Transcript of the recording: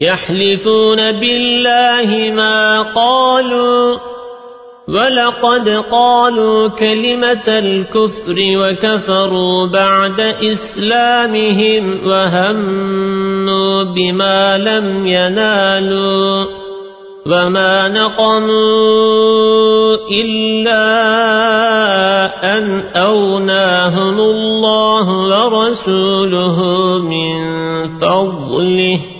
يحلفون بالله ما قالوا ولقد قالوا كلمة الكفر وكفروا بعد إسلامهم وهموا بما لم ينالوا وما نقموا إلا أن أوناهم الله ورسوله من فضله